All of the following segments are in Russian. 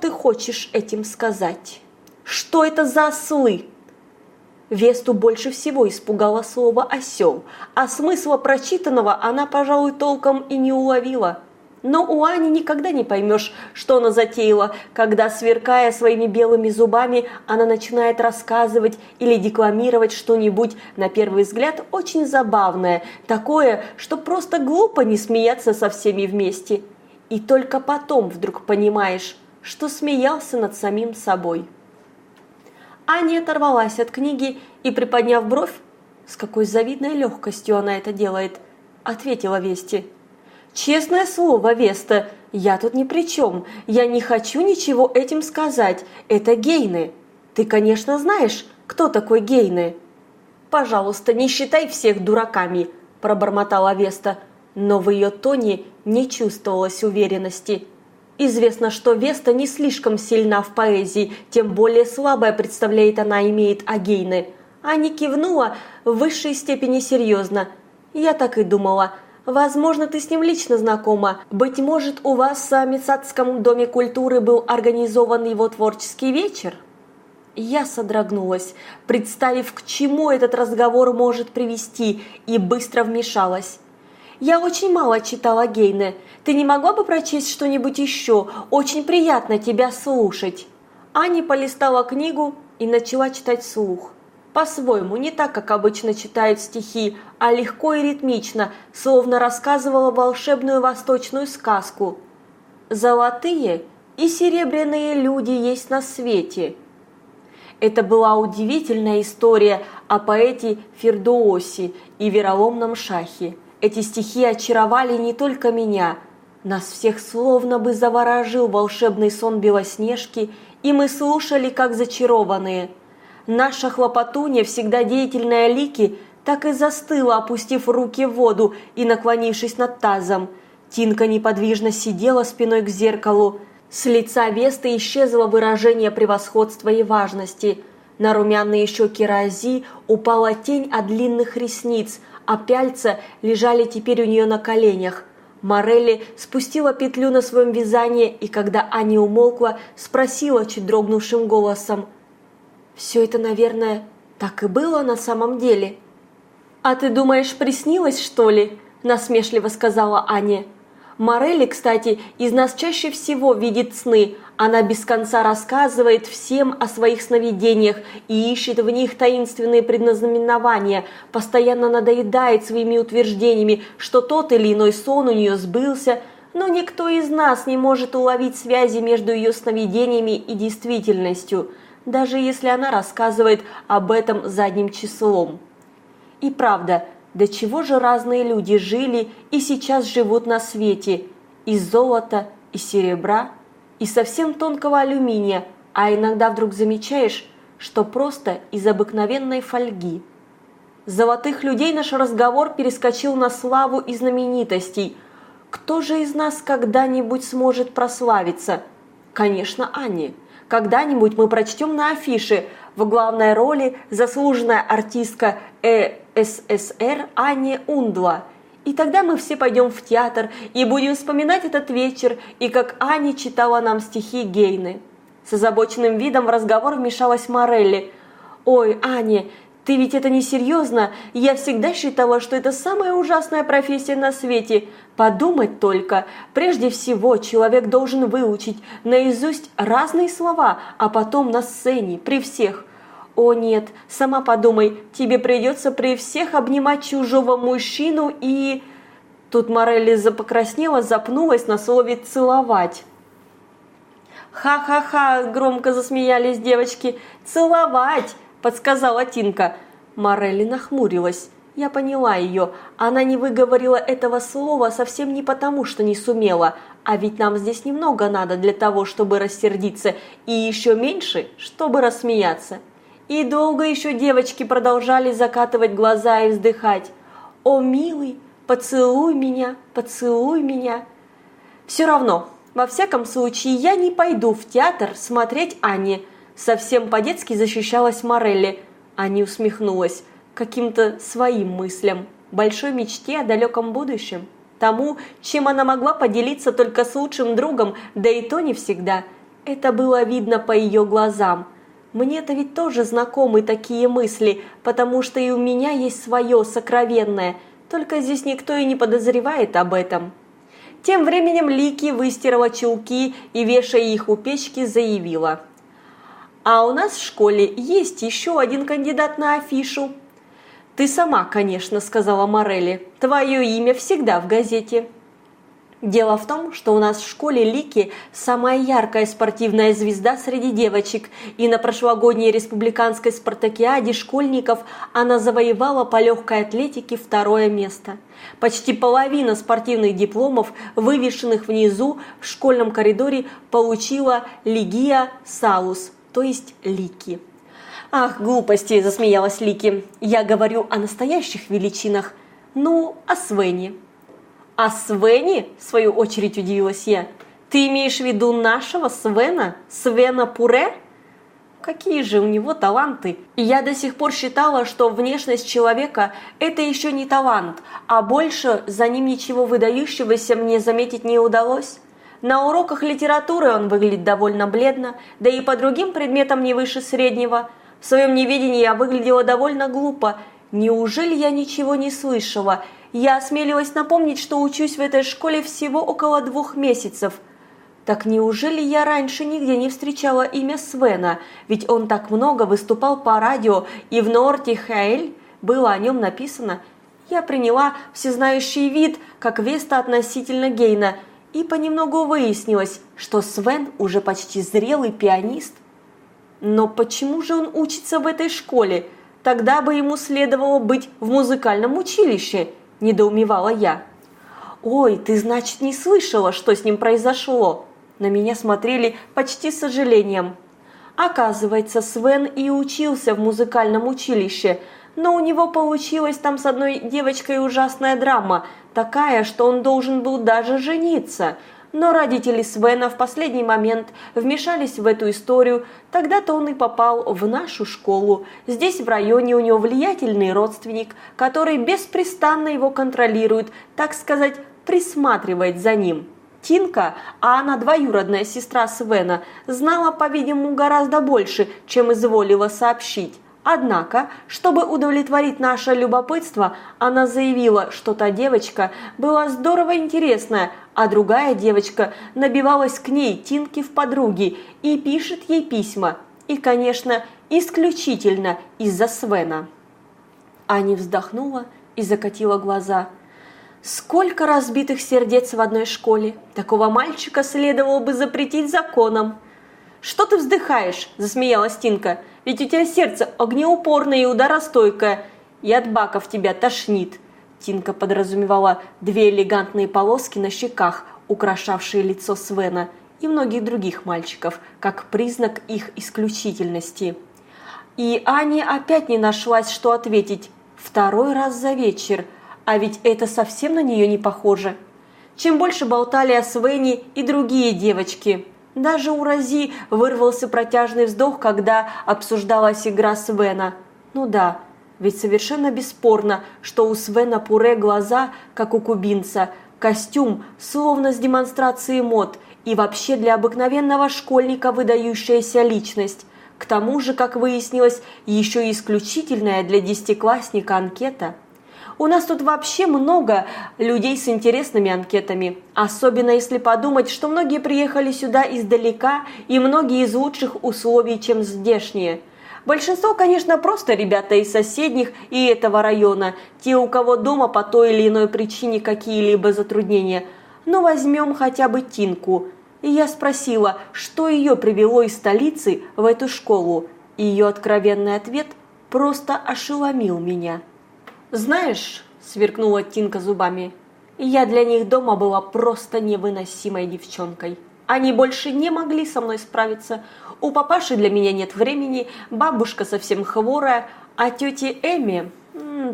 ты хочешь этим сказать? Что это за ослы? Весту больше всего испугало слово «осел», а смысла прочитанного она, пожалуй, толком и не уловила. Но у Ани никогда не поймешь, что она затеяла, когда, сверкая своими белыми зубами, она начинает рассказывать или декламировать что-нибудь, на первый взгляд, очень забавное, такое, что просто глупо не смеяться со всеми вместе. И только потом вдруг понимаешь, что смеялся над самим собой. Аня оторвалась от книги и, приподняв бровь, с какой завидной легкостью она это делает, ответила Вести. «Честное слово, Веста, я тут ни при чем. Я не хочу ничего этим сказать. Это Гейны. Ты, конечно, знаешь, кто такой Гейны?» «Пожалуйста, не считай всех дураками», – пробормотала Веста, но в ее тоне не чувствовалось уверенности. Известно, что Веста не слишком сильна в поэзии, тем более слабое представляет она имеет о Гейне. Аня кивнула в высшей степени серьезно. Я так и думала. Возможно, ты с ним лично знакома. Быть может, у вас в Самицатском доме культуры был организован его творческий вечер? Я содрогнулась, представив, к чему этот разговор может привести, и быстро вмешалась. Я очень мало читала Гейне. Ты не могла бы прочесть что-нибудь еще? Очень приятно тебя слушать». Аня полистала книгу и начала читать слух. По-своему, не так, как обычно читают стихи, а легко и ритмично, словно рассказывала волшебную восточную сказку. «Золотые и серебряные люди есть на свете». Это была удивительная история о поэте Фердуусе и вероломном шахе. Эти стихи очаровали не только меня, нас всех словно бы заворожил волшебный сон Белоснежки, и мы слушали, как зачарованные. Наша хлопотунья, всегда деятельная Лики, так и застыла, опустив руки в воду и наклонившись над тазом. Тинка неподвижно сидела спиной к зеркалу. С лица Весты исчезло выражение превосходства и важности. На румяные щеки Рази упала тень от длинных ресниц, а пяльца лежали теперь у нее на коленях. Морелли спустила петлю на своем вязании и, когда Аня умолкла, спросила чуть дрогнувшим голосом. «Все это, наверное, так и было на самом деле?» «А ты думаешь, приснилось, что ли?» – насмешливо сказала Аня. Морелли, кстати, из нас чаще всего видит сны. Она без конца рассказывает всем о своих сновидениях и ищет в них таинственные предназнаменования, постоянно надоедает своими утверждениями, что тот или иной сон у нее сбылся, но никто из нас не может уловить связи между ее сновидениями и действительностью, даже если она рассказывает об этом задним числом. И правда – до чего же разные люди жили и сейчас живут на свете, из золота, и серебра, и совсем тонкого алюминия, а иногда вдруг замечаешь, что просто из обыкновенной фольги. Золотых людей наш разговор перескочил на славу и знаменитостей. Кто же из нас когда-нибудь сможет прославиться? Конечно, Ани. Когда-нибудь мы прочтем на афише в главной роли заслуженная артистка Э. СССР Анне Ундла. И тогда мы все пойдем в театр и будем вспоминать этот вечер, и как Аня читала нам стихи Гейны. С озабоченным видом в разговор вмешалась Морелли. «Ой, Аня, ты ведь это не серьезно? Я всегда считала, что это самая ужасная профессия на свете. Подумать только. Прежде всего, человек должен выучить наизусть разные слова, а потом на сцене, при всех. О нет, сама подумай, тебе придется при всех обнимать чужого мужчину и... Тут Морелли запокраснела, запнулась на слове «целовать». «Ха-ха-ха!» – громко засмеялись девочки. «Целовать!» – подсказала Тинка. Морелли нахмурилась. Я поняла ее. Она не выговорила этого слова совсем не потому, что не сумела. А ведь нам здесь немного надо для того, чтобы рассердиться, и еще меньше, чтобы рассмеяться. И долго еще девочки продолжали закатывать глаза и вздыхать. «О, милый, поцелуй меня, поцелуй меня!» «Все равно, во всяком случае, я не пойду в театр смотреть Анне», совсем по-детски защищалась Морелли. Ани усмехнулась каким-то своим мыслям, большой мечте о далеком будущем. Тому, чем она могла поделиться только с лучшим другом, да и то не всегда – Это было видно по ее глазам. Мне-то ведь тоже знакомы такие мысли, потому что и у меня есть свое сокровенное, только здесь никто и не подозревает об этом. Тем временем Лики выстирала чулки и, вешая их у печки, заявила. «А у нас в школе есть еще один кандидат на афишу». «Ты сама, конечно», – сказала Морелли. «Твое имя всегда в газете». Дело в том, что у нас в школе Лики самая яркая спортивная звезда среди девочек, и на прошлогодней республиканской спартакиаде школьников она завоевала по легкой атлетике второе место. Почти половина спортивных дипломов, вывешенных внизу в школьном коридоре, получила Лигия Салус, то есть Лики. «Ах, глупости!» – засмеялась Лики. «Я говорю о настоящих величинах. Ну, о Свене». «А Свени?» – в свою очередь удивилась я. «Ты имеешь в виду нашего Свена? Свена Пуре?» Какие же у него таланты! Я до сих пор считала, что внешность человека – это еще не талант, а больше за ним ничего выдающегося мне заметить не удалось. На уроках литературы он выглядит довольно бледно, да и по другим предметам не выше среднего. В своем неведении я выглядела довольно глупо. Неужели я ничего не слышала – я осмелилась напомнить, что учусь в этой школе всего около двух месяцев. Так неужели я раньше нигде не встречала имя Свена, ведь он так много выступал по радио, и в Норте Хейль было о нем написано. Я приняла всезнающий вид, как Веста относительно Гейна, и понемногу выяснилось, что Свен уже почти зрелый пианист. Но почему же он учится в этой школе? Тогда бы ему следовало быть в музыкальном училище –– недоумевала я. «Ой, ты, значит, не слышала, что с ним произошло?» На меня смотрели почти с сожалением. Оказывается, Свен и учился в музыкальном училище, но у него получилась там с одной девочкой ужасная драма, такая, что он должен был даже жениться – но родители Свена в последний момент вмешались в эту историю, тогда-то он и попал в нашу школу. Здесь в районе у него влиятельный родственник, который беспрестанно его контролирует, так сказать, присматривает за ним. Тинка, а она двоюродная сестра Свена, знала, по-видимому, гораздо больше, чем изволила сообщить. Однако, чтобы удовлетворить наше любопытство, она заявила, что та девочка была здорово интересная, а другая девочка набивалась к ней Тинки в подруги и пишет ей письма. И, конечно, исключительно из-за Свена. Аня вздохнула и закатила глаза. Сколько разбитых сердец в одной школе! Такого мальчика следовало бы запретить законом. «Что ты вздыхаешь?» – засмеялась Тинка. Ведь у тебя сердце огнеупорное и ударостойкое, и от баков тебя тошнит». Тинка подразумевала две элегантные полоски на щеках, украшавшие лицо Свена и многих других мальчиков, как признак их исключительности. И Ане опять не нашлась, что ответить. Второй раз за вечер, а ведь это совсем на нее не похоже. Чем больше болтали о Свене и другие девочки – даже у Рози вырвался протяжный вздох, когда обсуждалась игра Свена. Ну да, ведь совершенно бесспорно, что у Свена Пуре глаза, как у кубинца, костюм, словно с демонстрацией мод, и вообще для обыкновенного школьника выдающаяся личность. К тому же, как выяснилось, еще исключительная для десятиклассника анкета – у нас тут вообще много людей с интересными анкетами. Особенно если подумать, что многие приехали сюда издалека и многие из лучших условий, чем здешние. Большинство, конечно, просто ребята из соседних и этого района, те, у кого дома по той или иной причине какие-либо затруднения. Но возьмем хотя бы Тинку. И я спросила, что ее привело из столицы в эту школу. Ее откровенный ответ просто ошеломил меня. «Знаешь», – сверкнула Тинка зубами, – «я для них дома была просто невыносимой девчонкой. Они больше не могли со мной справиться. У папаши для меня нет времени, бабушка совсем хворая, а тете Эми,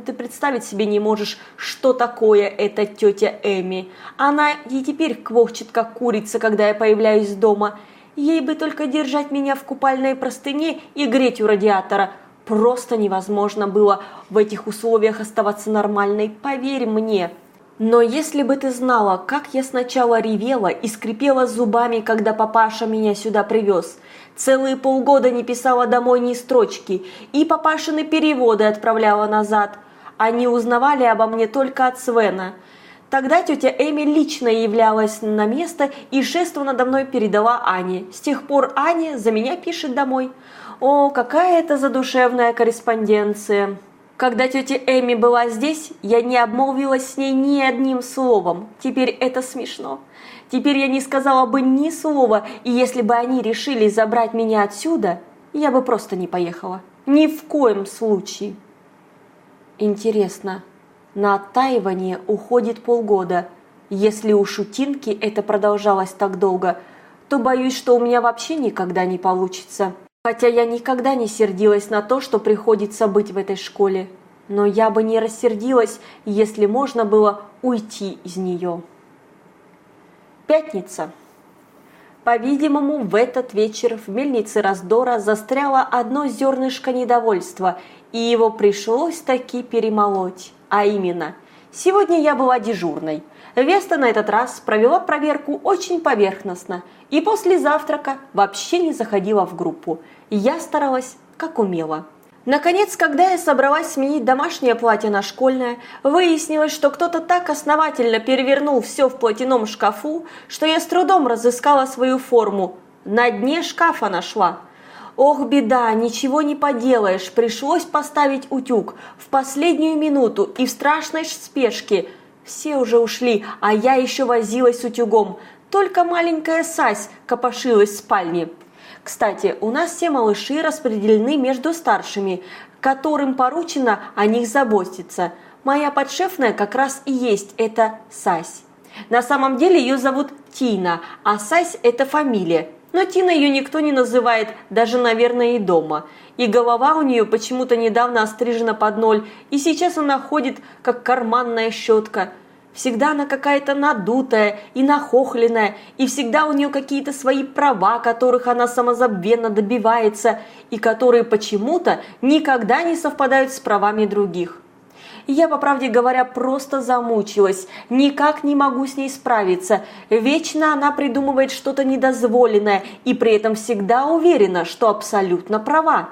ты представить себе не можешь, что такое эта тетя Эми. Она и теперь квохчет, как курица, когда я появляюсь дома. Ей бы только держать меня в купальной простыне и греть у радиатора – Просто невозможно было в этих условиях оставаться нормальной, поверь мне. Но если бы ты знала, как я сначала ревела и скрипела зубами, когда папаша меня сюда привез. Целые полгода не писала домой ни строчки, и папашины переводы отправляла назад. Они узнавали обо мне только от Свена. Тогда тетя Эми лично являлась на место и шество надо мной передала Ане. С тех пор Аня за меня пишет домой. О, какая это задушевная корреспонденция. Когда тетя Эми была здесь, я не обмолвилась с ней ни одним словом. Теперь это смешно. Теперь я не сказала бы ни слова, и если бы они решили забрать меня отсюда, я бы просто не поехала. Ни в коем случае. Интересно, на оттаивание уходит полгода. Если у шутинки это продолжалось так долго, то боюсь, что у меня вообще никогда не получится. Хотя я никогда не сердилась на то, что приходится быть в этой школе. Но я бы не рассердилась, если можно было уйти из нее. Пятница. По-видимому, в этот вечер в мельнице раздора застряло одно зернышко недовольства, и его пришлось таки перемолоть. А именно, сегодня я была дежурной – Веста на этот раз провела проверку очень поверхностно и после завтрака вообще не заходила в группу. Я старалась как умела. Наконец, когда я собралась сменить домашнее платье на школьное, выяснилось, что кто-то так основательно перевернул все в платяном шкафу, что я с трудом разыскала свою форму. На дне шкафа нашла. Ох, беда, ничего не поделаешь, пришлось поставить утюг в последнюю минуту и в страшной спешке – все уже ушли, а я еще возилась с утюгом. Только маленькая Сась копошилась в спальне. Кстати, у нас все малыши распределены между старшими, которым поручено о них заботиться. Моя подшефная как раз и есть эта Сась. На самом деле ее зовут Тина, а Сась – это фамилия. Но Тина ее никто не называет, даже, наверное, и дома. И голова у нее почему-то недавно острижена под ноль, и сейчас она ходит, как карманная щетка. Всегда она какая-то надутая и нахохленная, и всегда у нее какие-то свои права, которых она самозабвенно добивается, и которые почему-то никогда не совпадают с правами других. Я, по правде говоря, просто замучилась, никак не могу с ней справиться. Вечно она придумывает что-то недозволенное и при этом всегда уверена, что абсолютно права.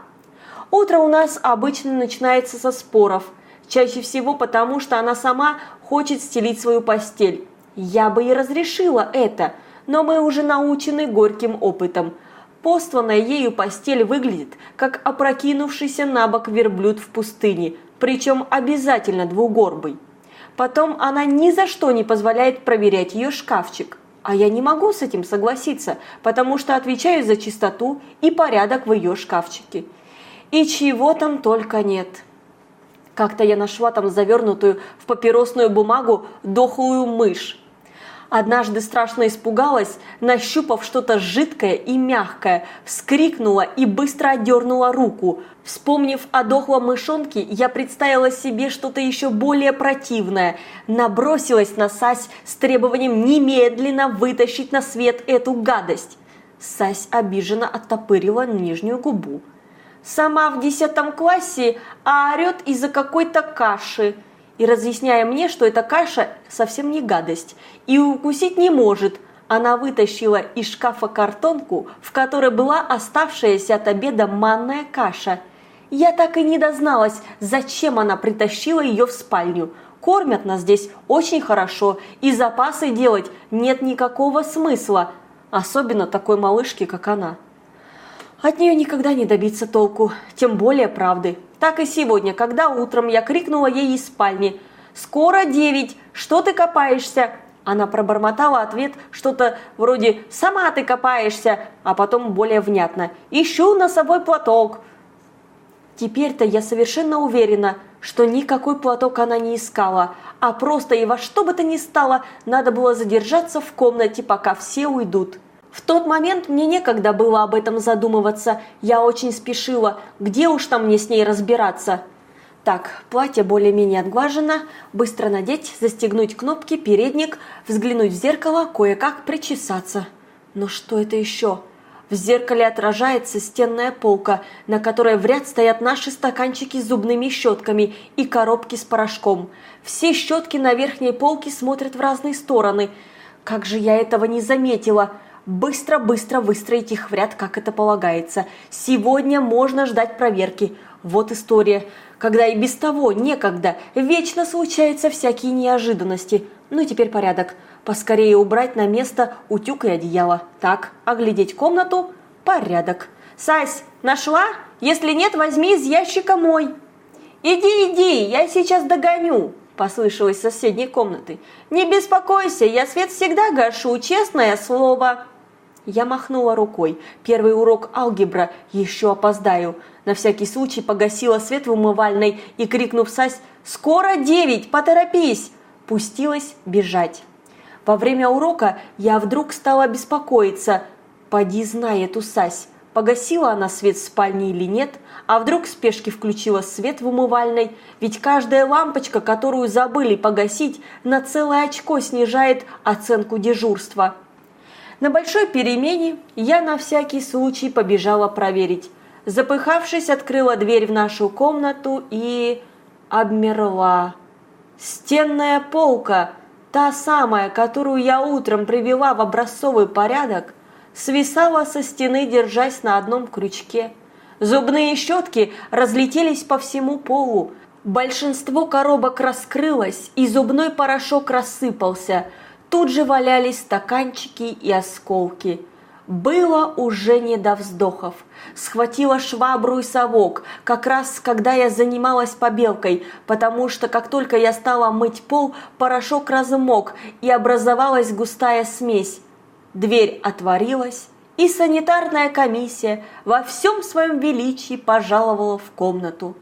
Утро у нас обычно начинается со споров. Чаще всего потому, что она сама хочет стелить свою постель. Я бы и разрешила это, но мы уже научены горьким опытом. Посланная ею постель выглядит, как опрокинувшийся на бок верблюд в пустыне, причем обязательно двугорбый. Потом она ни за что не позволяет проверять ее шкафчик. А я не могу с этим согласиться, потому что отвечаю за чистоту и порядок в ее шкафчике. И чего там только нет. Как-то я нашла там завернутую в папиросную бумагу дохлую мышь. Однажды страшно испугалась, нащупав что-то жидкое и мягкое, вскрикнула и быстро отдернула руку. Вспомнив о дохлом мышонке, я представила себе что-то еще более противное. Набросилась на Сась с требованием немедленно вытащить на свет эту гадость. Сась обиженно оттопырила нижнюю губу. Сама в десятом классе, а орет из-за какой-то каши – и разъясняя мне, что эта каша совсем не гадость и укусить не может, она вытащила из шкафа картонку, в которой была оставшаяся от обеда манная каша. Я так и не дозналась, зачем она притащила ее в спальню. Кормят нас здесь очень хорошо, и запасы делать нет никакого смысла, особенно такой малышки, как она. От нее никогда не добиться толку, тем более правды. Так и сегодня, когда утром я крикнула ей из спальни «Скоро девять! Что ты копаешься?» Она пробормотала ответ что-то вроде «Сама ты копаешься», а потом более внятно «Ищу носовой платок». Теперь-то я совершенно уверена, что никакой платок она не искала, а просто и во что бы то ни стало надо было задержаться в комнате, пока все уйдут. В тот момент мне некогда было об этом задумываться, я очень спешила, где уж там мне с ней разбираться. Так, платье более-менее отглажено, быстро надеть, застегнуть кнопки, передник, взглянуть в зеркало, кое-как причесаться. Но что это еще? В зеркале отражается стенная полка, на которой в ряд стоят наши стаканчики с зубными щетками и коробки с порошком. Все щетки на верхней полке смотрят в разные стороны. Как же я этого не заметила! Быстро-быстро выстроить их в ряд, как это полагается. Сегодня можно ждать проверки. Вот история. Когда и без того некогда, вечно случаются всякие неожиданности. Ну теперь порядок. Поскорее убрать на место утюг и одеяло. Так, оглядеть комнату. Порядок. Сась, нашла? Если нет, возьми из ящика мой. Иди, иди, я сейчас догоню. Послышалось из соседней комнаты. «Не беспокойся, я свет всегда гашу, честное слово!» Я махнула рукой. Первый урок алгебра, еще опоздаю. На всякий случай погасила свет в умывальной и, крикнув Сась «Скоро девять, поторопись!» пустилась бежать. Во время урока я вдруг стала беспокоиться. Поди знай эту Сась, погасила она свет в спальне или нет, а вдруг в спешке включила свет в умывальной, ведь каждая лампочка, которую забыли погасить, на целое очко снижает оценку дежурства. На большой перемене я на всякий случай побежала проверить. Запыхавшись, открыла дверь в нашу комнату и... обмерла. Стенная полка, та самая, которую я утром привела в образцовый порядок, свисала со стены, держась на одном крючке. Зубные щетки разлетелись по всему полу. Большинство коробок раскрылось, и зубной порошок рассыпался. Тут же валялись стаканчики и осколки – было уже не до вздохов. Схватила швабру и совок, как раз когда я занималась побелкой, потому что как только я стала мыть пол, порошок размок и образовалась густая смесь. Дверь отворилась, и санитарная комиссия во всем своем величии пожаловала в комнату.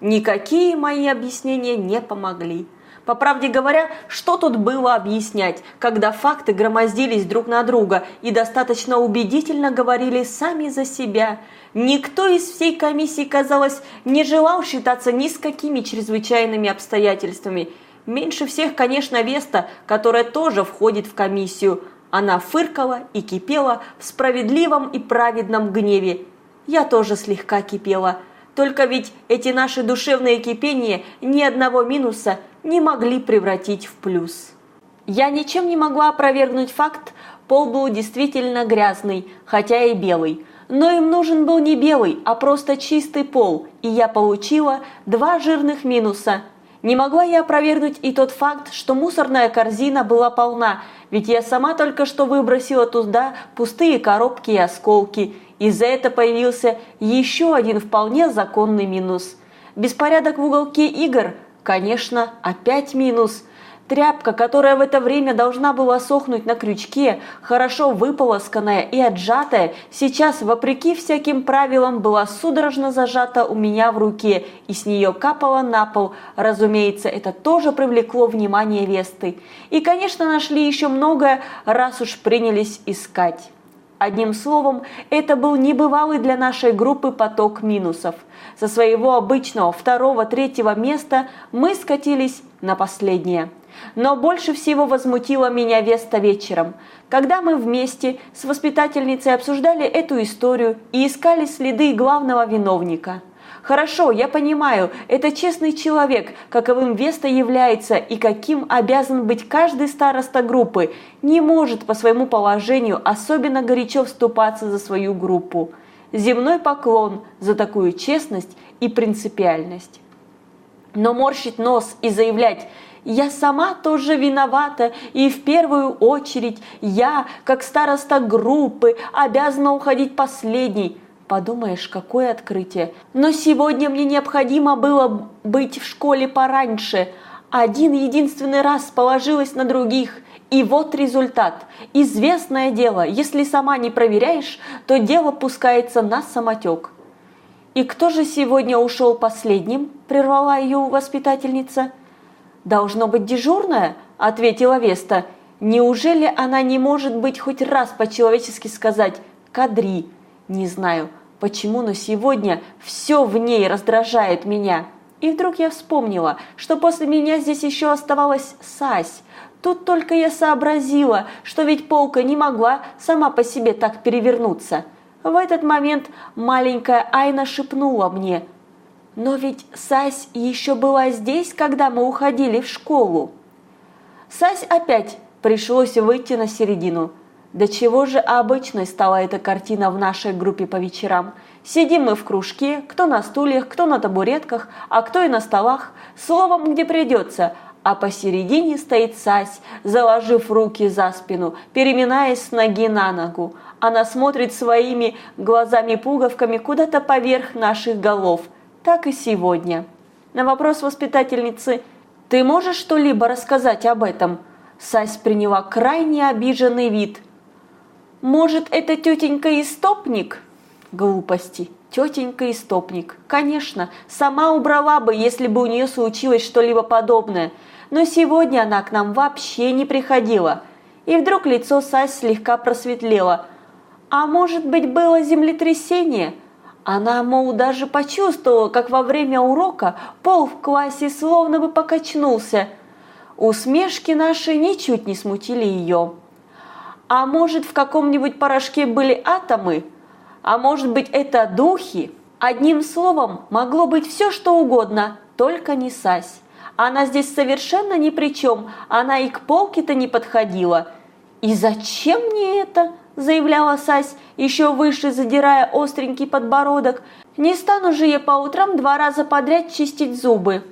Никакие мои объяснения не помогли. По правде говоря, что тут было объяснять, когда факты громоздились друг на друга и достаточно убедительно говорили сами за себя. Никто из всей комиссии, казалось, не желал считаться ни с какими чрезвычайными обстоятельствами. Меньше всех, конечно, Веста, которая тоже входит в комиссию. Она фыркала и кипела в справедливом и праведном гневе. Я тоже слегка кипела – только ведь эти наши душевные кипения ни одного минуса не могли превратить в плюс. Я ничем не могла опровергнуть факт, пол был действительно грязный, хотя и белый. Но им нужен был не белый, а просто чистый пол, и я получила два жирных минуса. Не могла я опровергнуть и тот факт, что мусорная корзина была полна, ведь я сама только что выбросила туда пустые коробки и осколки, и за это появился еще один вполне законный минус. Беспорядок в уголке игр, конечно, опять минус. Тряпка, которая в это время должна была сохнуть на крючке, хорошо выполосканная и отжатая, сейчас, вопреки всяким правилам, была судорожно зажата у меня в руке и с нее капала на пол. Разумеется, это тоже привлекло внимание Весты. И, конечно, нашли еще многое, раз уж принялись искать. Одним словом, это был небывалый для нашей группы поток минусов. Со своего обычного второго-третьего места мы скатились на последнее. Но больше всего возмутила меня Веста вечером, когда мы вместе с воспитательницей обсуждали эту историю и искали следы главного виновника – Хорошо, я понимаю, это честный человек, каковым Веста является и каким обязан быть каждый староста группы, не может по своему положению особенно горячо вступаться за свою группу. Земной поклон за такую честность и принципиальность. Но морщить нос и заявлять «Я сама тоже виновата, и в первую очередь я, как староста группы, обязана уходить последней», Подумаешь, какое открытие. Но сегодня мне необходимо было быть в школе пораньше. Один единственный раз положилась на других. И вот результат. Известное дело, если сама не проверяешь, то дело пускается на самотек. «И кто же сегодня ушел последним?» – прервала ее воспитательница. «Должно быть дежурная?» – ответила Веста. «Неужели она не может быть хоть раз по-человечески сказать «кадри»?» Не знаю. Почему, но сегодня все в ней раздражает меня. И вдруг я вспомнила, что после меня здесь еще оставалась Сась. Тут только я сообразила, что ведь полка не могла сама по себе так перевернуться. В этот момент маленькая Айна шепнула мне, «Но ведь Сась еще была здесь, когда мы уходили в школу». Сась опять пришлось выйти на середину. До чего же обычной стала эта картина в нашей группе по вечерам. Сидим мы в кружке, кто на стульях, кто на табуретках, а кто и на столах, словом, где придется, а посередине стоит Сась, заложив руки за спину, переминаясь с ноги на ногу. Она смотрит своими глазами-пуговками куда-то поверх наших голов. Так и сегодня. На вопрос воспитательницы «Ты можешь что-либо рассказать об этом?» Сась приняла крайне обиженный вид. «Может, это тетенька Истопник?» Глупости. Тетенька Истопник. Конечно, сама убрала бы, если бы у нее случилось что-либо подобное. Но сегодня она к нам вообще не приходила. И вдруг лицо Сась слегка просветлело – а может быть, было землетрясение? Она, мол, даже почувствовала, как во время урока пол в классе словно бы покачнулся. Усмешки наши ничуть не смутили ее. А может, в каком-нибудь порошке были атомы? А может быть, это духи? Одним словом, могло быть все, что угодно, только не Сась. Она здесь совершенно ни при чем, она и к полке-то не подходила. И зачем мне это? заявляла Сась, еще выше задирая остренький подбородок. «Не стану же я по утрам два раза подряд чистить зубы».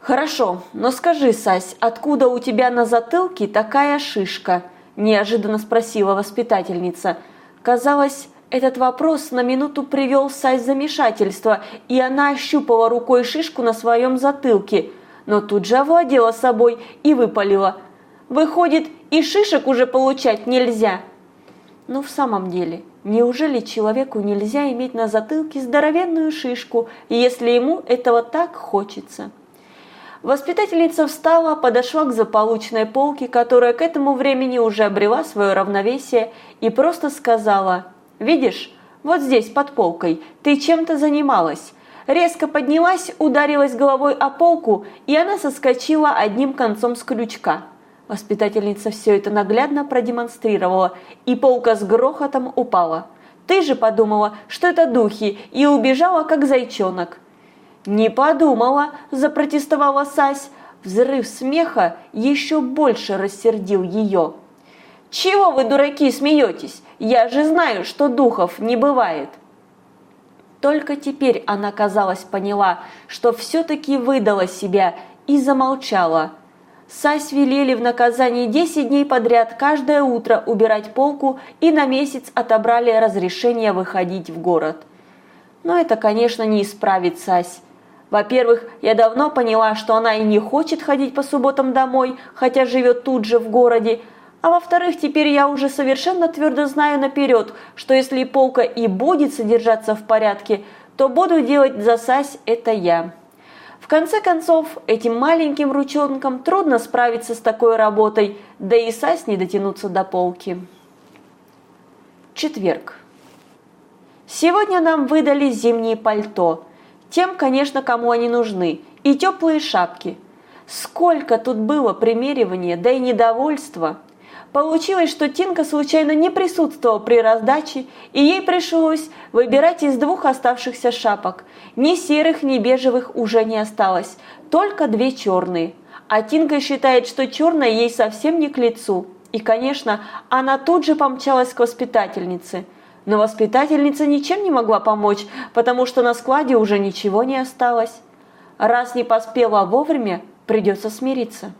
«Хорошо, но скажи, Сась, откуда у тебя на затылке такая шишка?» – неожиданно спросила воспитательница. Казалось, этот вопрос на минуту привел Сась в замешательство, и она ощупала рукой шишку на своем затылке, но тут же овладела собой и выпалила. «Выходит, и шишек уже получать нельзя!» Но в самом деле, неужели человеку нельзя иметь на затылке здоровенную шишку, если ему этого так хочется? Воспитательница встала, подошла к заполучной полке, которая к этому времени уже обрела свое равновесие, и просто сказала «Видишь, вот здесь, под полкой, ты чем-то занималась». Резко поднялась, ударилась головой о полку, и она соскочила одним концом с крючка. Воспитательница все это наглядно продемонстрировала, и полка с грохотом упала. Ты же подумала, что это духи, и убежала, как зайчонок. «Не подумала», – запротестовала Сась. Взрыв смеха еще больше рассердил ее. «Чего вы, дураки, смеетесь? Я же знаю, что духов не бывает!» Только теперь она, казалось, поняла, что все-таки выдала себя и замолчала – Сась велели в наказании 10 дней подряд каждое утро убирать полку и на месяц отобрали разрешение выходить в город. Но это, конечно, не исправит Сась. Во-первых, я давно поняла, что она и не хочет ходить по субботам домой, хотя живет тут же в городе. А во-вторых, теперь я уже совершенно твердо знаю наперед, что если полка и будет содержаться в порядке, то буду делать за Сась это я. В конце концов, этим маленьким ручонкам трудно справиться с такой работой, да и Сась не дотянуться до полки. Четверг. Сегодня нам выдали зимние пальто. Тем, конечно, кому они нужны. И теплые шапки. Сколько тут было примеривания, да и недовольства – Получилось, что Тинка случайно не присутствовала при раздаче, и ей пришлось выбирать из двух оставшихся шапок. Ни серых, ни бежевых уже не осталось, только две черные. А Тинка считает, что черная ей совсем не к лицу. И, конечно, она тут же помчалась к воспитательнице. Но воспитательница ничем не могла помочь, потому что на складе уже ничего не осталось. Раз не поспела вовремя, придется смириться.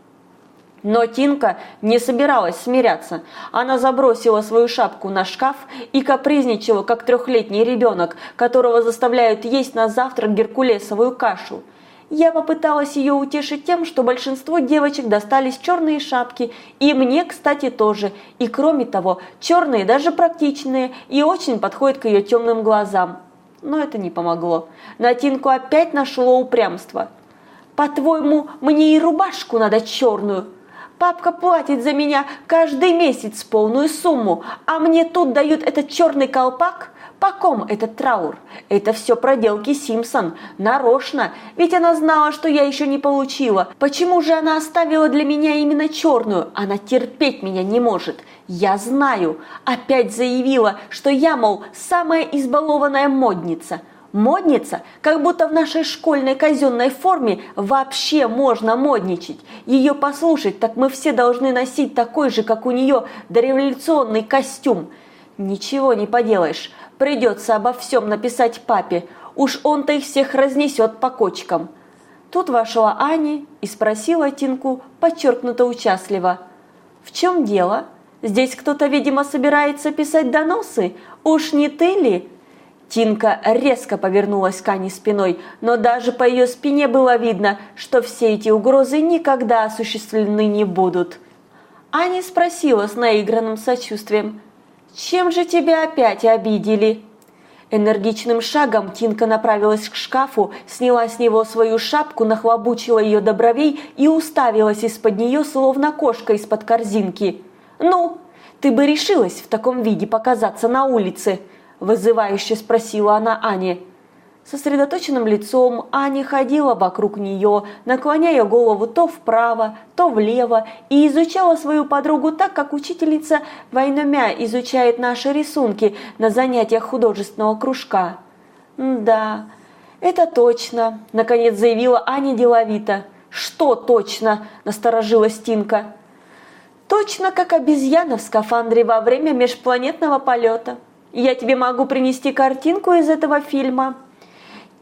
Но Тинка не собиралась смиряться. Она забросила свою шапку на шкаф и капризничала, как трехлетний ребенок, которого заставляют есть на завтрак геркулесовую кашу. Я попыталась ее утешить тем, что большинству девочек достались черные шапки, и мне, кстати, тоже. И кроме того, черные даже практичные и очень подходят к ее темным глазам. Но это не помогло. На Тинку опять нашло упрямство. «По-твоему, мне и рубашку надо черную?» Папка платит за меня каждый месяц полную сумму, а мне тут дают этот черный колпак. По ком этот траур? Это все проделки Симпсон. Нарочно. Ведь она знала, что я еще не получила. Почему же она оставила для меня именно черную? Она терпеть меня не может. Я знаю. Опять заявила, что я, мол, самая избалованная модница. Модница, как будто в нашей школьной казенной форме вообще можно модничать. Ее послушать, так мы все должны носить такой же, как у нее, дореволюционный костюм. Ничего не поделаешь, придется обо всем написать папе, уж он-то их всех разнесет по кочкам. Тут вошла Аня и спросила Тинку подчеркнуто участливо. «В чем дело? Здесь кто-то, видимо, собирается писать доносы? Уж не ты ли?» Тинка резко повернулась к Ане спиной, но даже по ее спине было видно, что все эти угрозы никогда осуществлены не будут. Аня спросила с наигранным сочувствием, «Чем же тебя опять обидели?» Энергичным шагом Тинка направилась к шкафу, сняла с него свою шапку, нахлобучила ее до бровей и уставилась из-под нее, словно кошка из-под корзинки. «Ну, ты бы решилась в таком виде показаться на улице?» вызывающе спросила она Ане. Сосредоточенным лицом Аня ходила вокруг нее, наклоняя голову то вправо, то влево, и изучала свою подругу так, как учительница Вайномя изучает наши рисунки на занятиях художественного кружка. «Да, это точно», – наконец заявила Аня деловито. «Что точно?» – насторожилась Тинка. «Точно как обезьяна в скафандре во время межпланетного полета», я тебе могу принести картинку из этого фильма».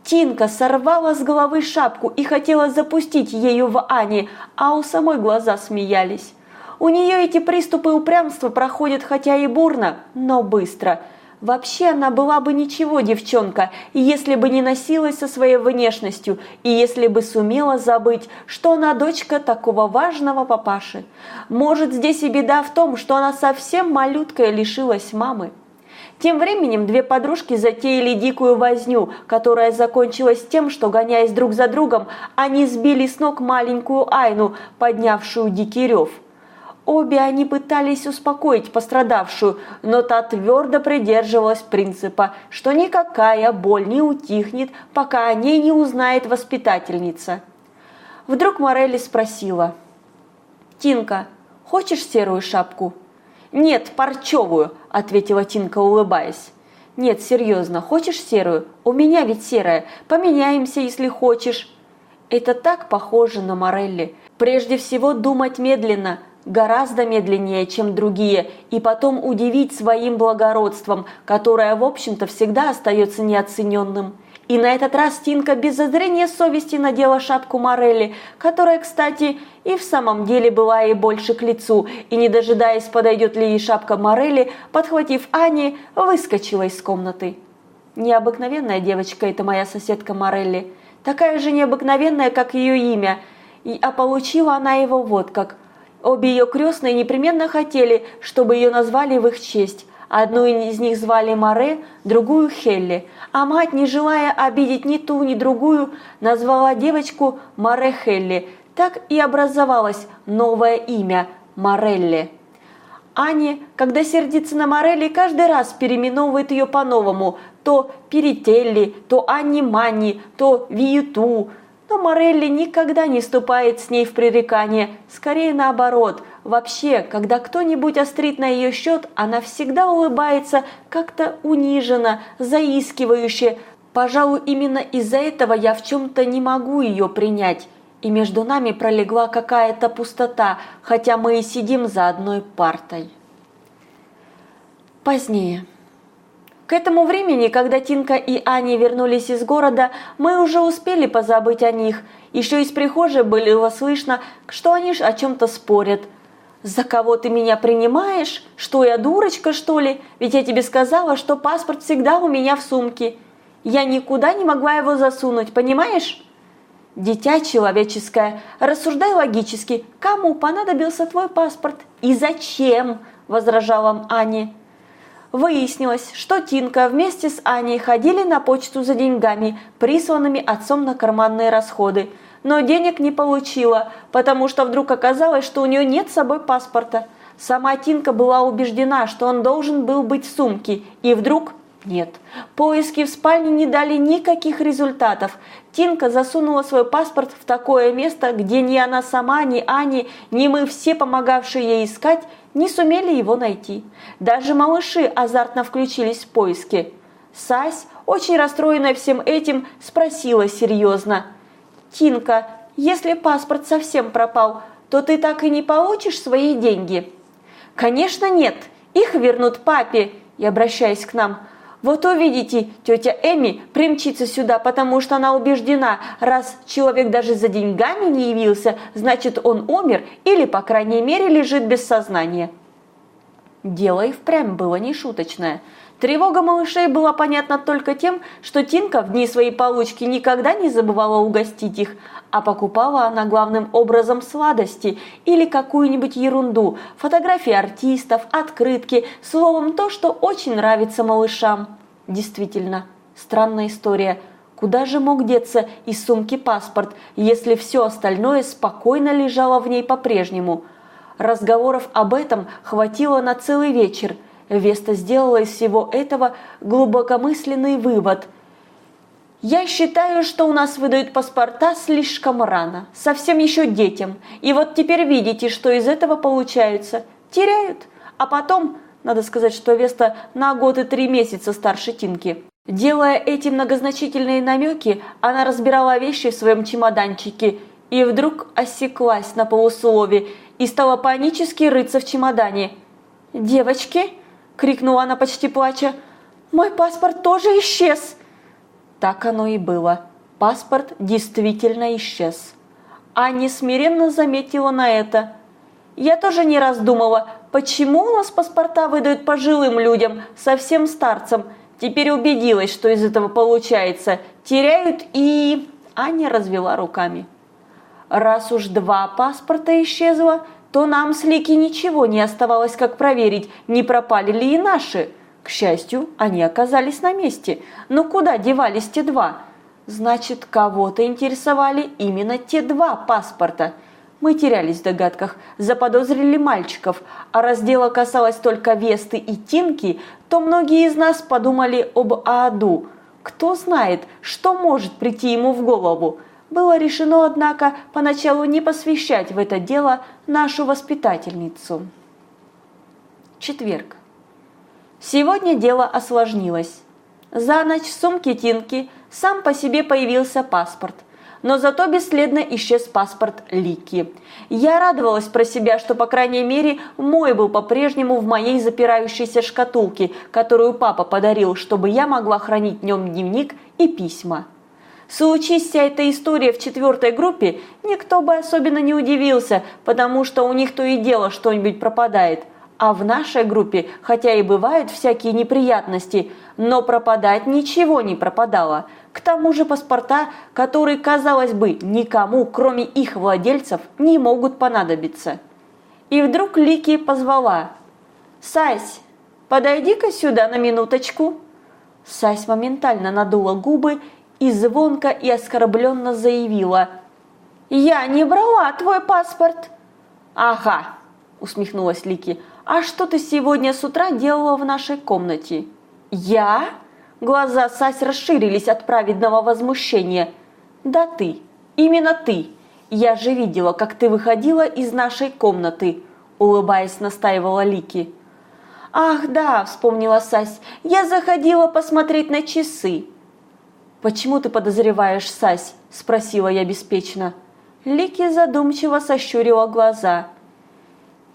Тинка сорвала с головы шапку и хотела запустить ею в Ани, а у самой глаза смеялись. У нее эти приступы упрямства проходят хотя и бурно, но быстро. Вообще она была бы ничего девчонка, если бы не носилась со своей внешностью, и если бы сумела забыть, что она дочка такого важного папаши. Может, здесь и беда в том, что она совсем малюткая лишилась мамы. Тем временем две подружки затеяли дикую возню, которая закончилась тем, что, гоняясь друг за другом, они сбили с ног маленькую Айну, поднявшую дикий рев. Обе они пытались успокоить пострадавшую, но та твердо придерживалась принципа, что никакая боль не утихнет, пока о ней не узнает воспитательница. Вдруг Морелли спросила, «Тинка, хочешь серую шапку?» «Нет, парчевую», – ответила Тинка, улыбаясь. «Нет, серьезно, хочешь серую? У меня ведь серая. Поменяемся, если хочешь». Это так похоже на Морелли. Прежде всего думать медленно, гораздо медленнее, чем другие, и потом удивить своим благородством, которое, в общем-то, всегда остается неоцененным. И на этот раз Тинка без зазрения совести надела шапку Морелли, которая, кстати, и в самом деле была ей больше к лицу, и, не дожидаясь, подойдет ли ей шапка Морелли, подхватив Ани, выскочила из комнаты. Необыкновенная девочка эта моя соседка Морелли, такая же необыкновенная, как ее имя, и, а получила она его вот как. Обе ее крестные непременно хотели, чтобы ее назвали в их честь, Одну из них звали Море, другую Хелли, а мать, не желая обидеть ни ту, ни другую, назвала девочку Море Хелли. Так и образовалось новое имя – Морелли. Ани, когда сердится на Морелли, каждый раз переименовывает ее по-новому. То Перителли, то Анни Манни, то Виюту. Но Морелли никогда не ступает с ней в пререкание, скорее наоборот – Вообще, когда кто-нибудь острит на ее счет, она всегда улыбается как-то униженно, заискивающе. Пожалуй, именно из-за этого я в чем-то не могу ее принять. И между нами пролегла какая-то пустота, хотя мы и сидим за одной партой. Позднее. К этому времени, когда Тинка и Аня вернулись из города, мы уже успели позабыть о них. Еще из прихожей было слышно, что они о чем-то спорят – «За кого ты меня принимаешь? Что я дурочка, что ли? Ведь я тебе сказала, что паспорт всегда у меня в сумке. Я никуда не могла его засунуть, понимаешь?» «Дитя человеческое, рассуждай логически, кому понадобился твой паспорт и зачем?» – возражала Аня. Выяснилось, что Тинка вместе с Аней ходили на почту за деньгами, присланными отцом на карманные расходы – но денег не получила, потому что вдруг оказалось, что у нее нет с собой паспорта. Сама Тинка была убеждена, что он должен был быть в сумке, и вдруг Нет, поиски в спальне не дали никаких результатов. Тинка засунула свой паспорт в такое место, где ни она сама, ни Ани, ни мы все, помогавшие ей искать, не сумели его найти. Даже малыши азартно включились в поиски. Сась, очень расстроенная всем этим, спросила серьезно. «Тинка, если паспорт совсем пропал, то ты так и не получишь свои деньги?» «Конечно нет, их вернут папе», и обращаясь к нам – вот увидите, тетя Эми примчится сюда, потому что она убеждена, раз человек даже за деньгами не явился, значит он умер или, по крайней мере, лежит без сознания. Дело и впрямь было нешуточное. Тревога малышей была понятна только тем, что Тинка в дни своей получки никогда не забывала угостить их, а покупала она главным образом сладости или какую-нибудь ерунду, фотографии артистов, открытки, словом, то, что очень нравится малышам. Действительно, странная история. Куда же мог деться из сумки паспорт, если все остальное спокойно лежало в ней по-прежнему? Разговоров об этом хватило на целый вечер. Веста сделала из всего этого глубокомысленный вывод – я считаю, что у нас выдают паспорта слишком рано, совсем еще детям. И вот теперь видите, что из этого получается. Теряют. А потом, надо сказать, что Веста на год и три месяца старше Тинки. Делая эти многозначительные намеки, она разбирала вещи в своем чемоданчике и вдруг осеклась на полуслове и стала панически рыться в чемодане. «Девочки!» – крикнула она почти плача. «Мой паспорт тоже исчез!» Так оно и было. Паспорт действительно исчез. Аня смиренно заметила на это. Я тоже не раз думала, почему у нас паспорта выдают пожилым людям, совсем старцам. Теперь убедилась, что из этого получается. Теряют и... Аня развела руками. Раз уж два паспорта исчезло, то нам с Лики ничего не оставалось, как проверить, не пропали ли и наши. К счастью, они оказались на месте. Но куда девались те два? Значит, кого-то интересовали именно те два паспорта. Мы терялись в догадках, заподозрили мальчиков, а раз дело касалось только Весты и Тинки, то многие из нас подумали об Ааду. Кто знает, что может прийти ему в голову. Было решено, однако, поначалу не посвящать в это дело нашу воспитательницу. Четверг. Сегодня дело осложнилось. За ночь в сумке Тинки сам по себе появился паспорт, но зато бесследно исчез паспорт Лики. Я радовалась про себя, что, по крайней мере, мой был по-прежнему в моей запирающейся шкатулке, которую папа подарил, чтобы я могла хранить в нем дневник и письма. Случись вся эта история в четвертой группе, никто бы особенно не удивился, потому что у них то и дело что-нибудь пропадает – а в нашей группе, хотя и бывают всякие неприятности, но пропадать ничего не пропадало. К тому же паспорта, которые, казалось бы, никому, кроме их владельцев, не могут понадобиться. И вдруг Лики позвала. «Сась, подойди-ка сюда на минуточку». Сась моментально надула губы и звонко и оскорбленно заявила. «Я не брала твой паспорт». «Ага», усмехнулась Лики, «А что ты сегодня с утра делала в нашей комнате?» «Я?» Глаза Сась расширились от праведного возмущения. «Да ты, именно ты. Я же видела, как ты выходила из нашей комнаты», улыбаясь, настаивала Лики. «Ах, да», – вспомнила Сась, – «я заходила посмотреть на часы». «Почему ты подозреваешь Сась?» – спросила я беспечно. Лики задумчиво сощурила глаза.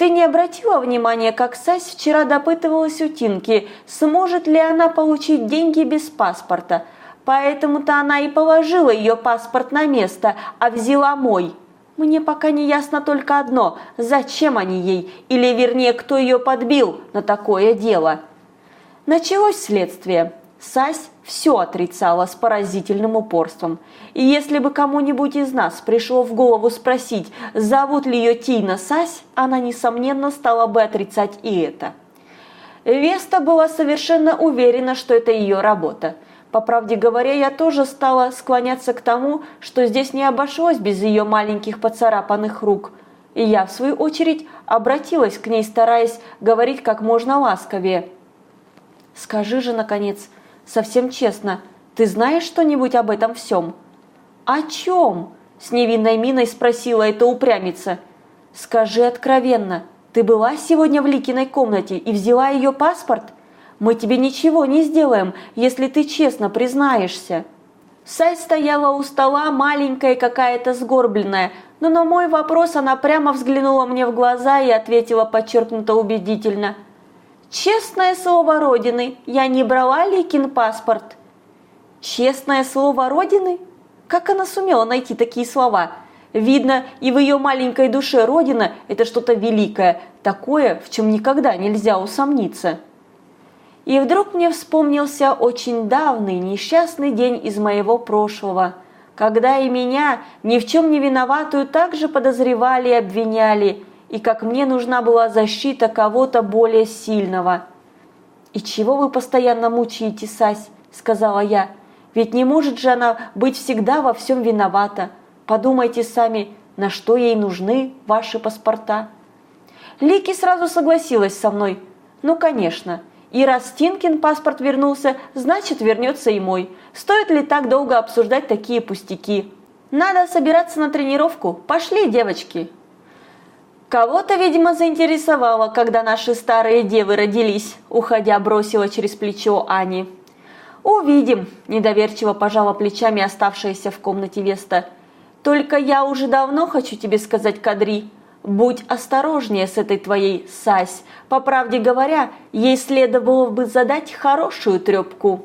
Ты не обратила внимания, как Сась вчера допытывалась у Тинки, сможет ли она получить деньги без паспорта? Поэтому-то она и положила ее паспорт на место, а взяла мой. Мне пока не ясно только одно, зачем они ей, или вернее, кто ее подбил на такое дело. Началось следствие. Сась все отрицала с поразительным упорством. И если бы кому-нибудь из нас пришло в голову спросить, зовут ли ее Тина Сась, она, несомненно, стала бы отрицать и это. Веста была совершенно уверена, что это ее работа. По правде говоря, я тоже стала склоняться к тому, что здесь не обошлось без ее маленьких поцарапанных рук. И я, в свою очередь, обратилась к ней, стараясь говорить как можно ласковее. «Скажи же, наконец, — совсем честно, ты знаешь что-нибудь об этом всем?» «О чем?» – с невинной миной спросила эта упрямица. «Скажи откровенно, ты была сегодня в Ликиной комнате и взяла ее паспорт? Мы тебе ничего не сделаем, если ты честно признаешься». Сай стояла у стола, маленькая какая-то сгорбленная, но на мой вопрос она прямо взглянула мне в глаза и ответила подчеркнуто убедительно. «Честное слово Родины, я не брала Ликин паспорт». «Честное слово Родины?» Как она сумела найти такие слова? Видно, и в ее маленькой душе Родина – это что-то великое, такое, в чем никогда нельзя усомниться. И вдруг мне вспомнился очень давний несчастный день из моего прошлого, когда и меня, ни в чем не виноватую, также подозревали и обвиняли, и как мне нужна была защита кого-то более сильного. «И чего вы постоянно мучаете, Сась?» – сказала я – ведь не может же она быть всегда во всем виновата. Подумайте сами, на что ей нужны ваши паспорта. Лики сразу согласилась со мной. Ну, конечно. И раз Тинкин паспорт вернулся, значит вернется и мой. Стоит ли так долго обсуждать такие пустяки? Надо собираться на тренировку. Пошли, девочки. Кого-то, видимо, заинтересовало, когда наши старые девы родились, уходя бросила через плечо Ани. «Увидим», – недоверчиво пожала плечами оставшаяся в комнате Веста. «Только я уже давно хочу тебе сказать, Кадри, будь осторожнее с этой твоей Сась. По правде говоря, ей следовало бы задать хорошую трепку».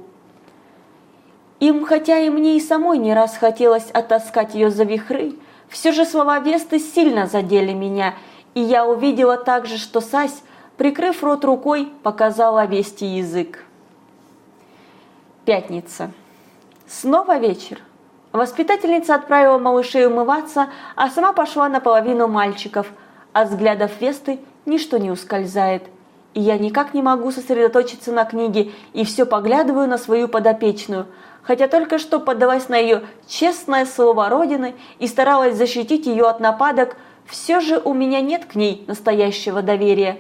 Им, хотя и мне и самой не раз хотелось оттаскать ее за вихры, все же слова Весты сильно задели меня, и я увидела также, что Сась, прикрыв рот рукой, показала Вести язык. Пятница. Снова вечер. Воспитательница отправила малышей умываться, а сама пошла наполовину мальчиков. От взглядов Весты ничто не ускользает. И я никак не могу сосредоточиться на книге и все поглядываю на свою подопечную, хотя только что поддалась на ее честное слово Родины и старалась защитить ее от нападок, все же у меня нет к ней настоящего доверия.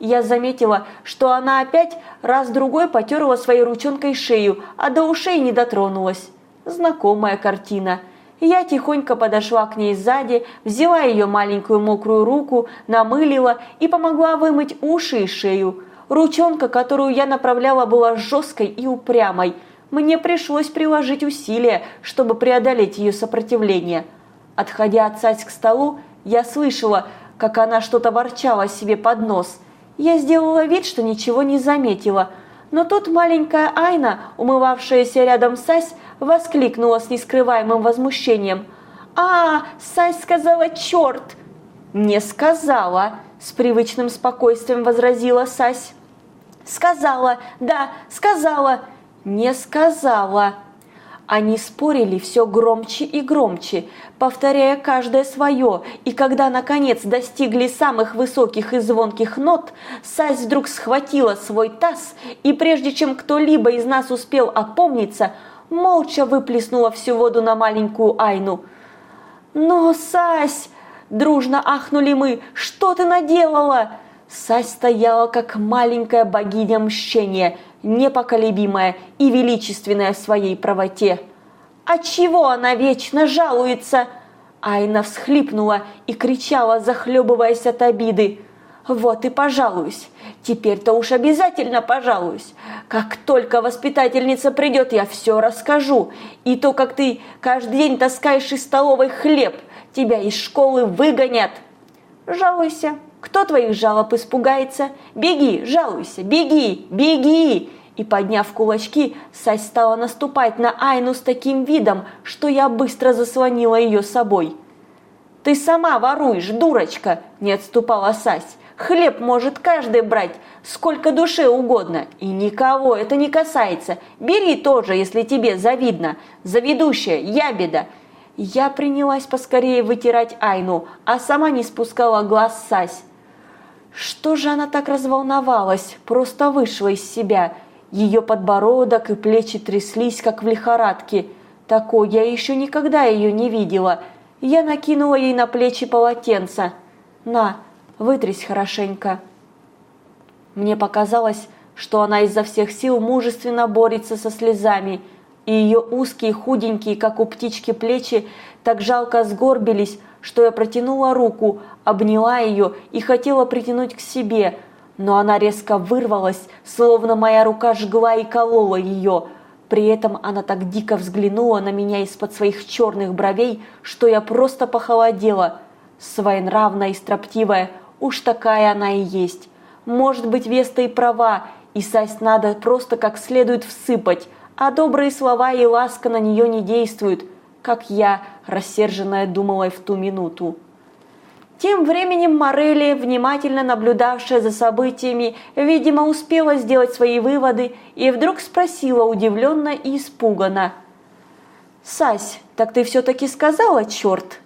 Я заметила, что она опять раз-другой потерла своей ручонкой шею, а до ушей не дотронулась. Знакомая картина. Я тихонько подошла к ней сзади, взяла ее маленькую мокрую руку, намылила и помогла вымыть уши и шею. Ручонка, которую я направляла, была жесткой и упрямой. Мне пришлось приложить усилия, чтобы преодолеть ее сопротивление. Отходя от Сась к столу, я слышала, как она что-то ворчала себе под нос – я сделала вид, что ничего не заметила, но тут маленькая Айна, умывавшаяся рядом с Ась, воскликнула с нескрываемым возмущением. «А, Сась сказала черт!» «Не сказала!» – с привычным спокойствием возразила Сась. «Сказала, да, сказала!» «Не сказала!» Они спорили все громче и громче, повторяя каждое свое, и когда наконец достигли самых высоких и звонких нот, Сась вдруг схватила свой таз и прежде чем кто-либо из нас успел опомниться, молча выплеснула всю воду на маленькую Айну. «Но, Сась!» – дружно ахнули мы. «Что ты наделала?» Сась стояла, как маленькая богиня мщения – непоколебимая и величественная в своей правоте. «А чего она вечно жалуется?» Айна всхлипнула и кричала, захлебываясь от обиды. «Вот и пожалуюсь. Теперь-то уж обязательно пожалуюсь. Как только воспитательница придет, я все расскажу. И то, как ты каждый день таскаешь из столовой хлеб, тебя из школы выгонят». «Жалуйся», кто твоих жалоб испугается? Беги, жалуйся, беги, беги!» И, подняв кулачки, Сась стала наступать на Айну с таким видом, что я быстро заслонила ее собой. «Ты сама воруешь, дурочка!» – не отступала Сась. «Хлеб может каждый брать, сколько душе угодно, и никого это не касается. Бери тоже, если тебе завидно. Заведущая, ябеда!» Я принялась поскорее вытирать Айну, а сама не спускала глаз Сась. Что же она так разволновалась, просто вышла из себя. Ее подбородок и плечи тряслись, как в лихорадке. Такой я еще никогда ее не видела. Я накинула ей на плечи полотенце. «На, вытрись хорошенько». Мне показалось, что она изо всех сил мужественно борется со слезами, и ее узкие, худенькие, как у птички, плечи так жалко сгорбились, что я протянула руку, обняла ее и хотела притянуть к себе, но она резко вырвалась, словно моя рука жгла и колола ее. При этом она так дико взглянула на меня из-под своих черных бровей, что я просто похолодела. Своенравная и строптивая, уж такая она и есть. Может быть, Веста и права, и Сась надо просто как следует всыпать, а добрые слова и ласка на нее не действуют, как я, рассерженная, думала в ту минуту. Тем временем Морелли, внимательно наблюдавшая за событиями, видимо, успела сделать свои выводы и вдруг спросила удивленно и испуганно. «Сась, так ты все-таки сказала черт?»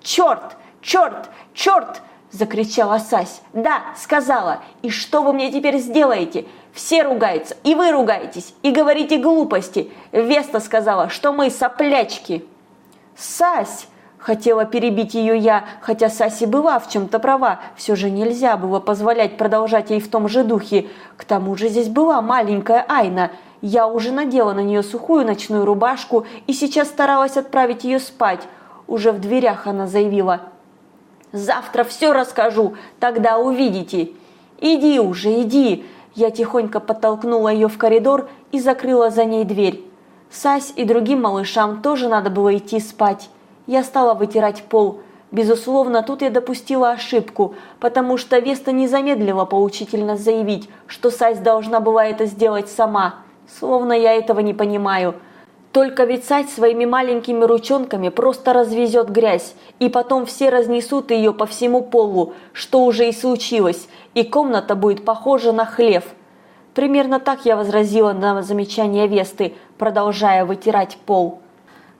«Черт! Черт! Черт!» – закричала Сась. «Да, сказала. И что вы мне теперь сделаете? Все ругаются, и вы ругаетесь, и говорите глупости. Веста сказала, что мы соплячки». «Сась!» Хотела перебить ее я, хотя Саси была в чем-то права, все же нельзя было позволять продолжать ей в том же духе. К тому же здесь была маленькая Айна. Я уже надела на нее сухую ночную рубашку и сейчас старалась отправить ее спать. Уже в дверях она заявила. «Завтра все расскажу, тогда увидите». «Иди уже, иди!» Я тихонько подтолкнула ее в коридор и закрыла за ней дверь. Сась и другим малышам тоже надо было идти спать. Я стала вытирать пол. Безусловно, тут я допустила ошибку, потому что Веста не замедлила поучительно заявить, что Сась должна была это сделать сама. Словно я этого не понимаю. Только ведь Сась своими маленькими ручонками просто развезет грязь, и потом все разнесут ее по всему полу, что уже и случилось, и комната будет похожа на хлев. Примерно так я возразила на замечание Весты, продолжая вытирать пол.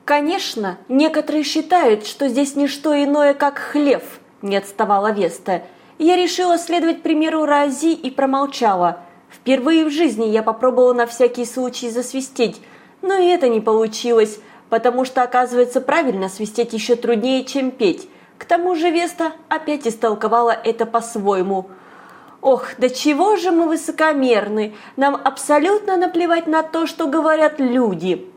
«Конечно, некоторые считают, что здесь не что иное, как хлев», – не отставала Веста. Я решила следовать примеру Рази и промолчала. Впервые в жизни я попробовала на всякий случай засвистеть, но и это не получилось, потому что, оказывается, правильно свистеть еще труднее, чем петь. К тому же Веста опять истолковала это по-своему. Ох, да чего же мы высокомерны! Нам абсолютно наплевать на то, что говорят люди.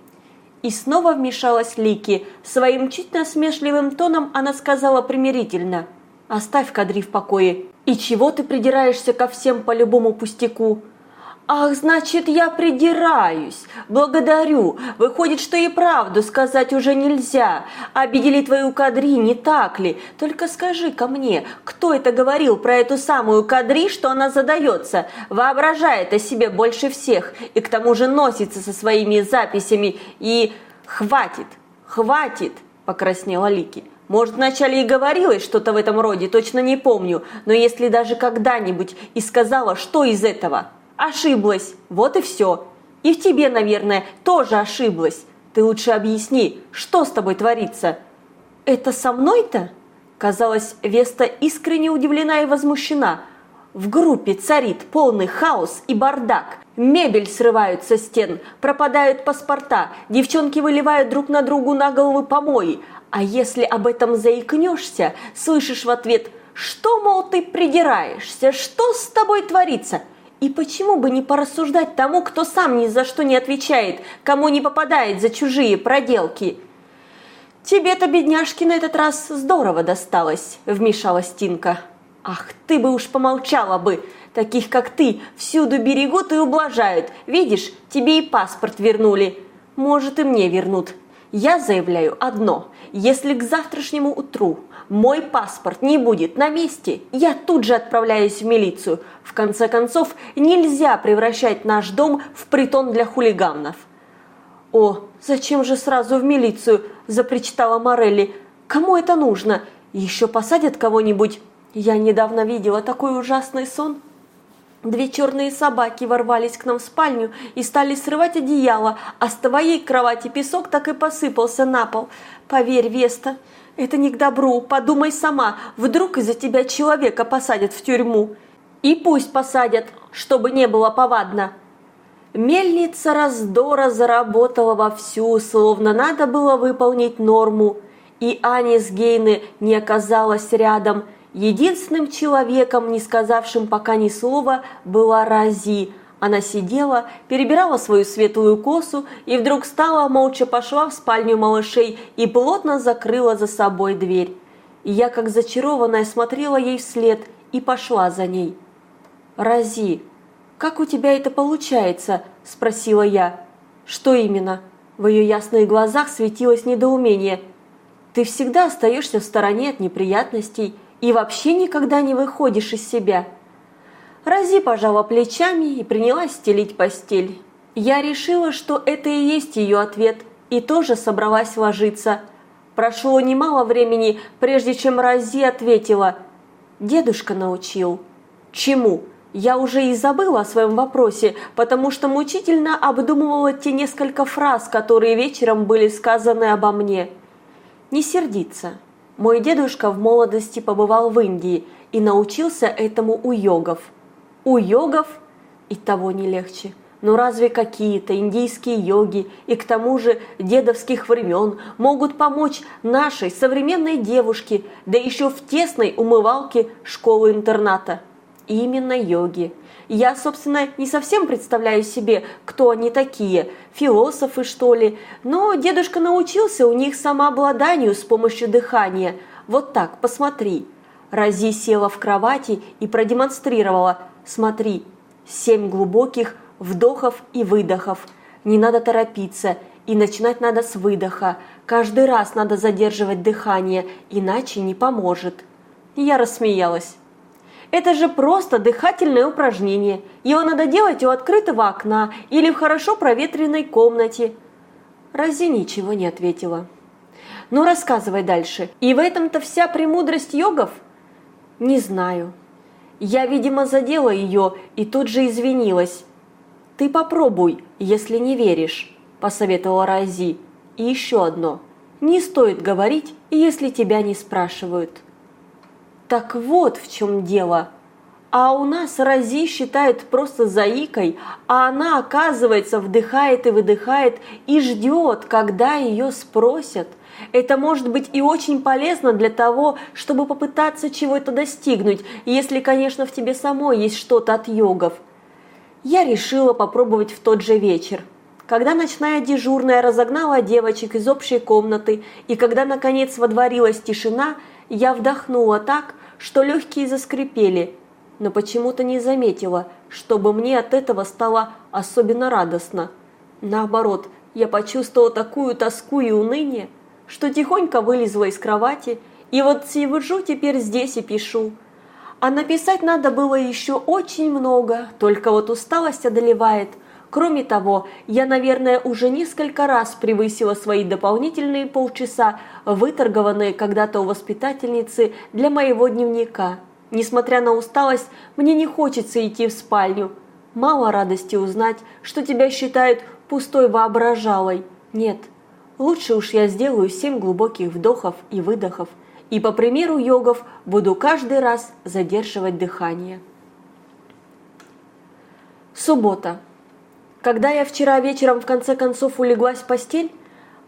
И снова вмешалась Лики. Своим чуть насмешливым тоном она сказала примирительно. «Оставь кадри в покое. И чего ты придираешься ко всем по любому пустяку?» «Ах, значит, я придираюсь! Благодарю! Выходит, что и правду сказать уже нельзя. Обидели твою кадри, не так ли? Только скажи ко мне, кто это говорил про эту самую кадри, что она задается, воображает о себе больше всех и к тому же носится со своими записями и... Хватит! Хватит!» – покраснела Лики. Может, вначале и говорилось что-то в этом роде, точно не помню, но если даже когда-нибудь и сказала, что из этого – Ошиблась, вот и все. И в тебе, наверное, тоже ошиблась. Ты лучше объясни, что с тобой творится? Это со мной-то? Казалось, Веста искренне удивлена и возмущена. В группе царит полный хаос и бардак. Мебель срывают со стен, пропадают паспорта, девчонки выливают друг на другу на головы помои. А если об этом заикнешься, слышишь в ответ «Что, мол, ты придираешься? Что с тобой творится?» И почему бы не порассуждать тому, кто сам ни за что не отвечает, кому не попадает за чужие проделки? «Тебе-то, бедняжки, на этот раз здорово досталось», – вмешалась Тинка. «Ах, ты бы уж помолчала бы! Таких, как ты, всюду берегут и ублажают. Видишь, тебе и паспорт вернули. Может, и мне вернут. Я заявляю одно. Если к завтрашнему утру мой паспорт не будет на месте, я тут же отправляюсь в милицию. В конце концов, нельзя превращать наш дом в притон для хулиганов. «О, зачем же сразу в милицию?» – запричитала Морелли. «Кому это нужно? Еще посадят кого-нибудь?» Я недавно видела такой ужасный сон. Две черные собаки ворвались к нам в спальню и стали срывать одеяло, а с твоей кровати песок так и посыпался на пол. Поверь, Веста, это не к добру, подумай сама, вдруг из-за тебя человека посадят в тюрьму. И пусть посадят, чтобы не было повадно. Мельница раздора заработала вовсю, словно надо было выполнить норму. И Анис Гейны не оказалась рядом. Единственным человеком, не сказавшим пока ни слова, была Рази. Она сидела, перебирала свою светлую косу и вдруг стала, молча пошла в спальню малышей и плотно закрыла за собой дверь. И я, как зачарованная, смотрела ей вслед и пошла за ней. «Рази, как у тебя это получается?» – спросила я. «Что именно?» В ее ясных глазах светилось недоумение. «Ты всегда остаешься в стороне от неприятностей и вообще никогда не выходишь из себя». Рази пожала плечами и принялась стелить постель. Я решила, что это и есть ее ответ, и тоже собралась ложиться. Прошло немало времени, прежде чем Рази ответила. «Дедушка научил». «Чему?» Я уже и забыла о своем вопросе, потому что мучительно обдумывала те несколько фраз, которые вечером были сказаны обо мне. Не сердиться. Мой дедушка в молодости побывал в Индии и научился этому у йогов. У йогов и того не легче. Но разве какие-то индийские йоги и к тому же дедовских времен могут помочь нашей современной девушке, да еще в тесной умывалке школы-интерната? Именно йоги. Я, собственно, не совсем представляю себе, кто они такие, философы что ли, но дедушка научился у них самообладанию с помощью дыхания. Вот так, посмотри. Рази села в кровати и продемонстрировала – Смотри, семь глубоких вдохов и выдохов. Не надо торопиться, и начинать надо с выдоха. Каждый раз надо задерживать дыхание, иначе не поможет. Я рассмеялась. Это же просто дыхательное упражнение. Его надо делать у открытого окна или в хорошо проветренной комнате. Рази ничего не ответила. Ну рассказывай дальше. И в этом-то вся премудрость йогов? Не знаю. Я, видимо, задела ее и тут же извинилась. «Ты попробуй, если не веришь», – посоветовала Рази. «И еще одно. Не стоит говорить, если тебя не спрашивают». Так вот в чем дело. А у нас Рази считает просто заикой, а она, оказывается, вдыхает и выдыхает и ждет, когда ее спросят – это может быть и очень полезно для того, чтобы попытаться чего-то достигнуть, если, конечно, в тебе самой есть что-то от йогов. Я решила попробовать в тот же вечер. Когда ночная дежурная разогнала девочек из общей комнаты, и когда, наконец, водворилась тишина, я вдохнула так, что легкие заскрипели, но почему-то не заметила, чтобы мне от этого стало особенно радостно. Наоборот, я почувствовала такую тоску и уныние, что тихонько вылезла из кровати, и вот сижу теперь здесь и пишу. А написать надо было еще очень много, только вот усталость одолевает. Кроме того, я, наверное, уже несколько раз превысила свои дополнительные полчаса, выторгованные когда-то у воспитательницы для моего дневника. Несмотря на усталость, мне не хочется идти в спальню. Мало радости узнать, что тебя считают пустой воображалой. Нет, Лучше уж я сделаю семь глубоких вдохов и выдохов, и по примеру йогов буду каждый раз задерживать дыхание. Суббота. Когда я вчера вечером в конце концов улеглась в постель,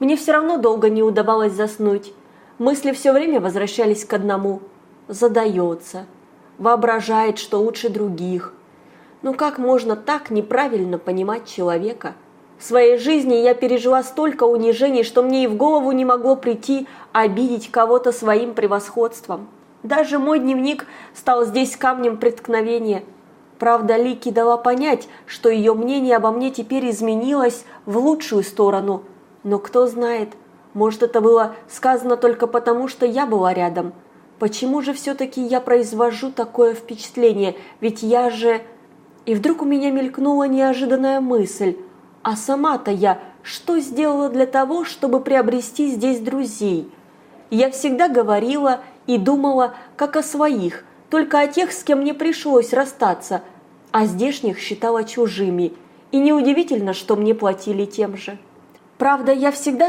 мне все равно долго не удавалось заснуть. Мысли все время возвращались к одному. Задается. Воображает, что лучше других. Ну как можно так неправильно понимать человека – в своей жизни я пережила столько унижений, что мне и в голову не могло прийти обидеть кого-то своим превосходством. Даже мой дневник стал здесь камнем преткновения. Правда, Лики дала понять, что ее мнение обо мне теперь изменилось в лучшую сторону. Но кто знает, может это было сказано только потому, что я была рядом. Почему же все-таки я произвожу такое впечатление? Ведь я же... И вдруг у меня мелькнула неожиданная мысль – а сама-то я что сделала для того, чтобы приобрести здесь друзей? Я всегда говорила и думала, как о своих, только о тех, с кем мне пришлось расстаться, а здешних считала чужими. И неудивительно, что мне платили тем же. Правда, я всегда